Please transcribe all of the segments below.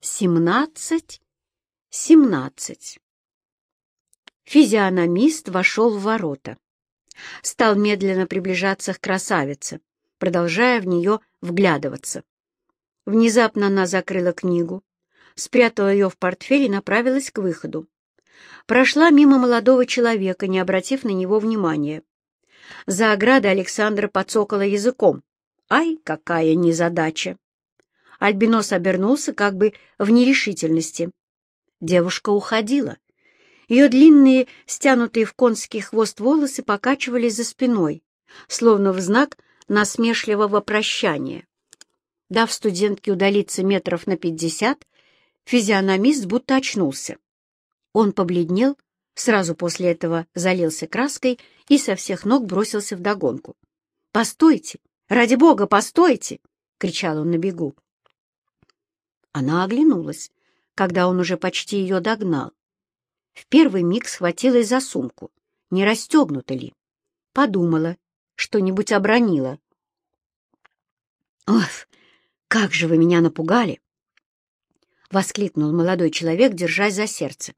Семнадцать, семнадцать. Физиономист вошел в ворота. Стал медленно приближаться к красавице, продолжая в нее вглядываться. Внезапно она закрыла книгу, спрятала ее в портфель и направилась к выходу. Прошла мимо молодого человека, не обратив на него внимания. За оградой Александра подсокала языком. Ай, какая незадача! Альбинос обернулся как бы в нерешительности. Девушка уходила. Ее длинные, стянутые в конский хвост волосы покачивались за спиной, словно в знак насмешливого прощания. Дав студентке удалиться метров на пятьдесят, физиономист будто очнулся. Он побледнел, сразу после этого залился краской и со всех ног бросился вдогонку. «Постойте! Ради бога, постойте!» — кричал он на бегу. Она оглянулась, когда он уже почти ее догнал. В первый миг схватилась за сумку, не расстегнута ли. Подумала, что-нибудь обронила. «Ох, как же вы меня напугали!» — воскликнул молодой человек, держась за сердце.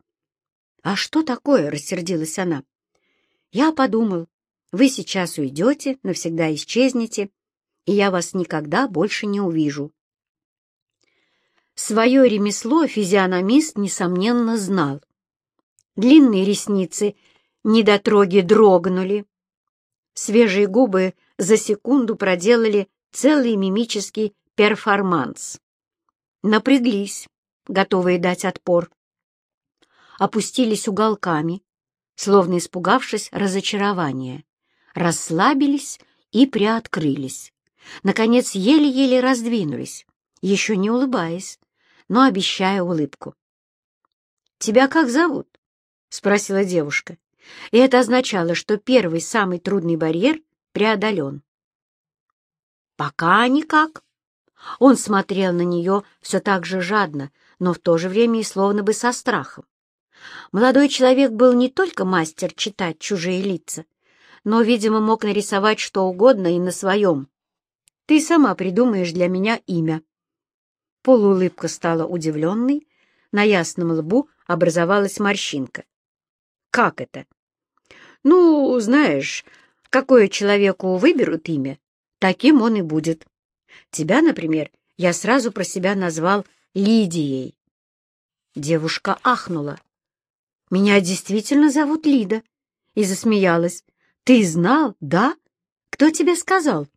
«А что такое?» — рассердилась она. «Я подумал, вы сейчас уйдете, навсегда исчезнете, и я вас никогда больше не увижу». Свое ремесло физиономист, несомненно, знал. Длинные ресницы недотроги дрогнули. Свежие губы за секунду проделали целый мимический перформанс. Напряглись, готовые дать отпор. Опустились уголками, словно испугавшись разочарования. Расслабились и приоткрылись. Наконец, еле-еле раздвинулись, еще не улыбаясь, но обещая улыбку. «Тебя как зовут?» — спросила девушка, и это означало, что первый, самый трудный барьер преодолен. «Пока никак». Он смотрел на нее все так же жадно, но в то же время и словно бы со страхом. Молодой человек был не только мастер читать чужие лица, но, видимо, мог нарисовать что угодно и на своем. «Ты сама придумаешь для меня имя». Полуулыбка стала удивленной, на ясном лбу образовалась морщинка. Как это? Ну, знаешь, какое человеку выберут имя, таким он и будет. Тебя, например, я сразу про себя назвал Лидией. Девушка ахнула. Меня действительно зовут Лида. И засмеялась. Ты знал, да? Кто тебе сказал?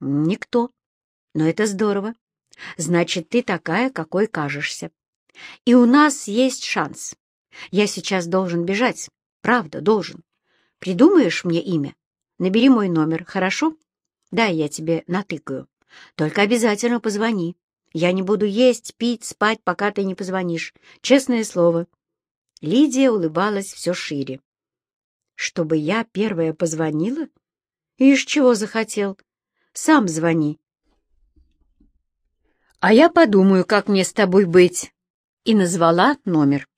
Никто. Но это здорово. Значит, ты такая, какой кажешься. И у нас есть шанс. Я сейчас должен бежать. Правда, должен. Придумаешь мне имя? Набери мой номер, хорошо? Да, я тебе натыкаю. Только обязательно позвони. Я не буду есть, пить, спать, пока ты не позвонишь. Честное слово. Лидия улыбалась все шире. Чтобы я первая позвонила? Ишь, чего захотел? Сам звони. А я подумаю, как мне с тобой быть. И назвала номер.